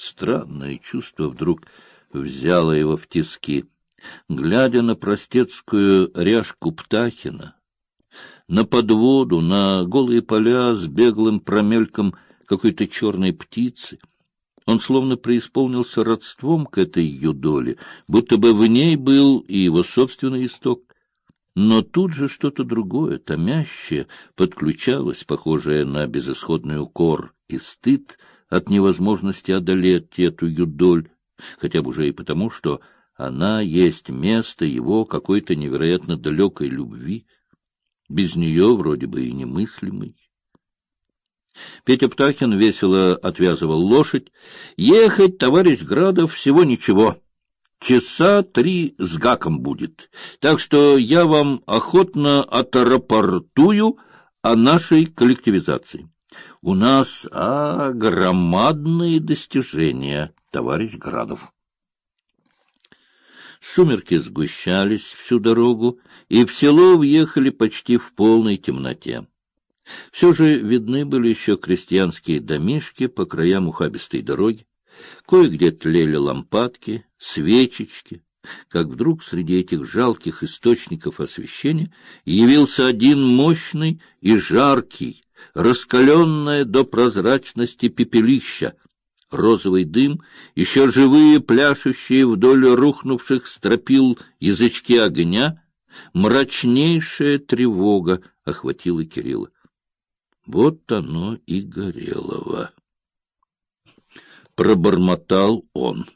Странное чувство вдруг взяло его в тиски. Глядя на простецкую ряжку Птахина, на подводу, на голые поля с беглым промельком какой-то черной птицы, он словно преисполнился родством к этой юдоле, будто бы в ней был и его собственный исток. Но тут же что-то другое, томящее, подключалось, похожее на безысходный укор и стыд от невозможности одолеть эту юдоль, хотя бы уже и потому, что она есть место его какой-то невероятно далекой любви, без нее вроде бы и немыслимой. Петя Птахин весело отвязывал лошадь. Ехать, товарищ Градов, всего ничего. Часа три с гаком будет. Так что я вам охотно отрапортую о нашей коллективизации. У нас а достижения, товарищ Градов. Сумерки сгущались всю дорогу, и в село въехали почти в полной темноте. Все же видны были еще крестьянские домишки по краям ухабистой дороги. Кое-где тлели лампадки, свечечки. Как вдруг среди этих жалких источников освещения явился один мощный и жаркий, раскаленное до прозрачности пепелища, розовый дым, еще живые пляшущие вдоль рухнувших стропил язычки огня, мрачнейшая тревога охватила Кирилла. Вот оно и горелого. Пробормотал он.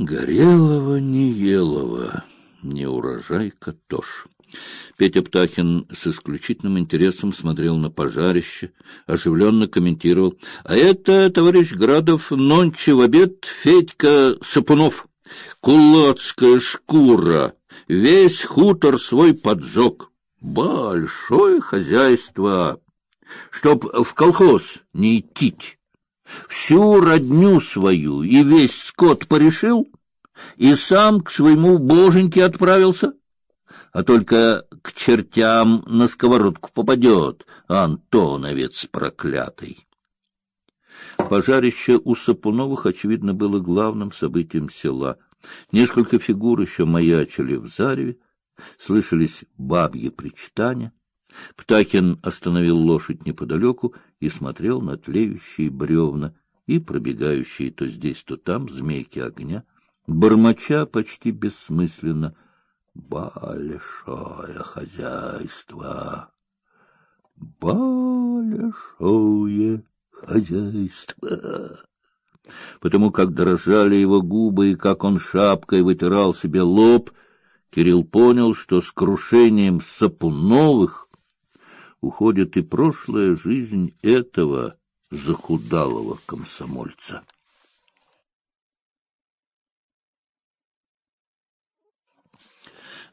Горелого не елого, не урожайка тоже. Петя Птахин с исключительным интересом смотрел на пожарище, оживленно комментировал. — А это, товарищ Градов, нонче в обед Федька Сапунов. Кулацкая шкура, весь хутор свой поджег. Большое хозяйство, чтоб в колхоз не идти. Всю родню свою и весь скот порешил, и сам к своему боженьке отправился а только к чертям на сковородку попадет, Антоновец проклятый. Пожарище у Сапуновых, очевидно, было главным событием села. Несколько фигур еще маячили в зареве, слышались бабьи причитания. Птахин остановил лошадь неподалеку и смотрел на тлеющие бревна и пробегающие то здесь, то там змейки огня, бормоча почти бессмысленно — большое хозяйство, большое хозяйство. Потому как дрожали его губы и как он шапкой вытирал себе лоб, Кирилл понял, что с крушением Сапуновых уходит и прошлая жизнь этого захудалого комсомольца.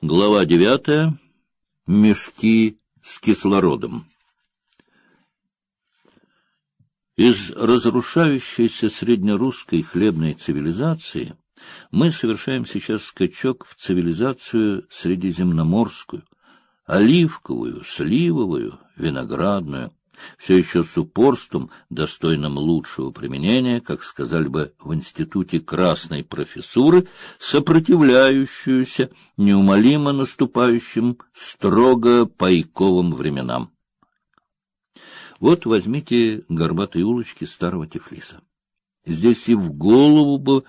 Глава девятая. Мешки с кислородом. Из разрушающейся среднерусской хлебной цивилизации мы совершаем сейчас скачок в цивилизацию средиземноморскую, оливковую, сливовую, виноградную, все еще с упорством, достойным лучшего применения, как сказали бы в институте красной профессуры, сопротивляющуюся неумолимо наступающим строго пайковым временам. Вот возьмите горбатые улочки старого Тифлиса. Здесь и в голову бы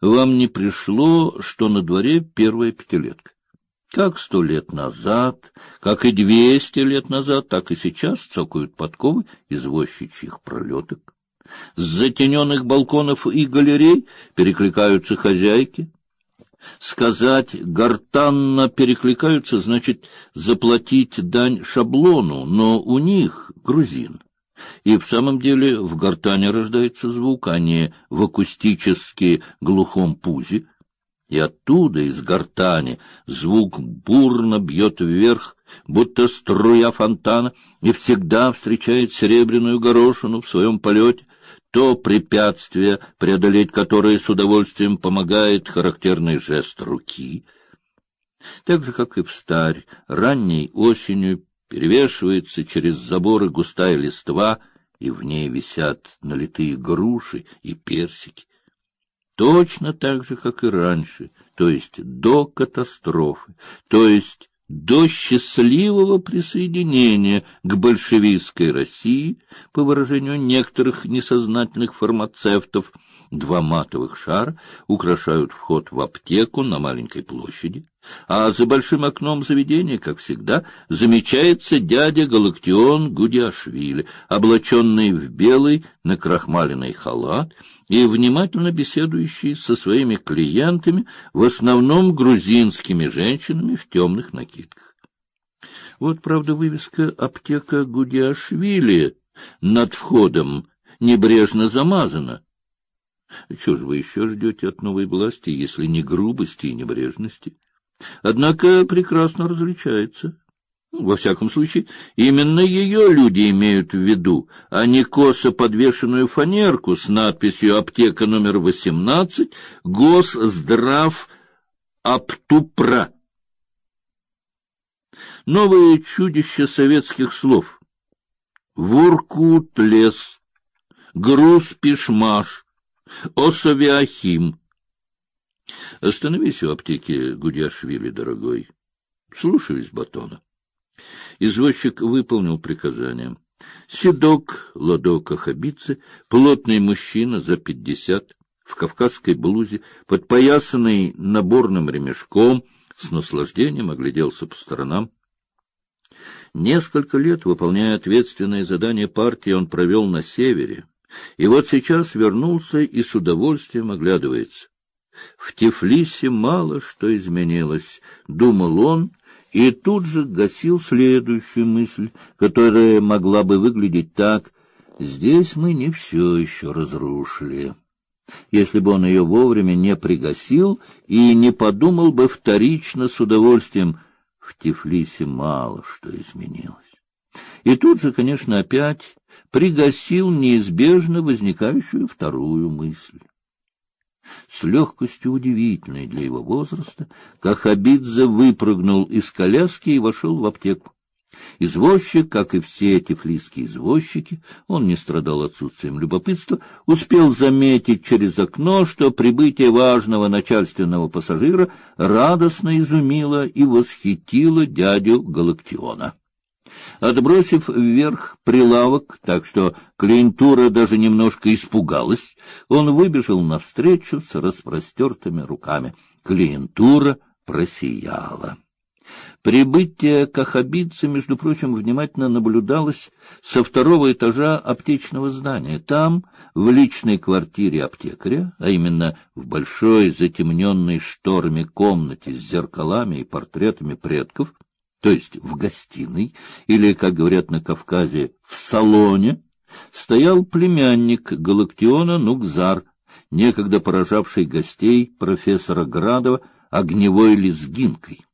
вам не пришло, что на дворе первая пятилетка. Как сто лет назад, как и двести лет назад, так и сейчас цокают подковы извозчичьих пролеток. С затененных балконов и галерей перекликаются хозяйки. Сказать гортанно перекликаются, значит заплатить дань шаблону, но у них грузин. И в самом деле в гортане рождается звук, а не в акустически глухом пузе и оттуда, из гортани, звук бурно бьет вверх, будто струя фонтана, и всегда встречает серебряную горошину в своем полете, то препятствие, преодолеть которое с удовольствием помогает характерный жест руки. Так же, как и в старь, ранней осенью перевешивается через заборы густая листва, и в ней висят налитые груши и персики. Точно так же, как и раньше, то есть до катастрофы, то есть до счастливого присоединения к большевистской России, по выражению некоторых несознательных фармацевтов, два матовых шара украшают вход в аптеку на маленькой площади, а за большим окном заведения, как всегда, замечается дядя Галактион Гудиашвили, облаченный в белый накрахмаленный халат и внимательно беседующий со своими клиентами, в основном грузинскими женщинами в темных накидках. Вот, правда, вывеска «Аптека Гудиашвили» над входом небрежно замазана. Чего же вы еще ждете от новой власти, если не грубости и небрежности? Однако прекрасно различается. Во всяком случае, именно ее люди имеют в виду, а не косо подвешенную фанерку с надписью «Аптека номер 18, Госздрав Аптупра». Новое чудище советских слов. Вуркут лес, груз пишмаш, осавиахим. Остановись у аптеки Гудяшвили, дорогой. Слушаюсь, Батона. Извозчик выполнил приказание. Седок, ладок Ахабицы, плотный мужчина за пятьдесят, в кавказской блузе, подпоясанный наборным ремешком, с наслаждением огляделся по сторонам. Несколько лет, выполняя ответственные задания партии, он провел на севере, и вот сейчас вернулся и с удовольствием оглядывается. В Тифлисе мало что изменилось, думал он, и тут же гасил следующую мысль, которая могла бы выглядеть так: здесь мы не все еще разрушили. Если бы он ее вовремя не пригасил и не подумал бы вторично с удовольствием, в Тифлисе мало что изменилось. И тут же, конечно, опять пригасил неизбежно возникающую вторую мысль. С легкостью удивительной для его возраста, Кахабидзе выпрыгнул из коляски и вошел в аптеку. Извозчик, как и все эти флийские извозчики, он не страдал отсутствием любопытства, успел заметить через окно, что прибытие важного начальственного пассажира радостно изумило и восхитило дядю Галактиона. Отбросив вверх прилавок, так что клиентура даже немножко испугалась, он выбежал навстречу с распростертыми руками. Клиентура просияла. Прибытие кахабидца, между прочим, внимательно наблюдалось со второго этажа аптечного здания. Там, в личной квартире аптекаря, а именно в большой затемненной шторами комнате с зеркалами и портретами предков, то есть в гостиной, или, как говорят на Кавказе, в салоне, стоял племянник Галактиона Нукзар, некогда поражавший гостей профессора Градова огневой лезгинкой.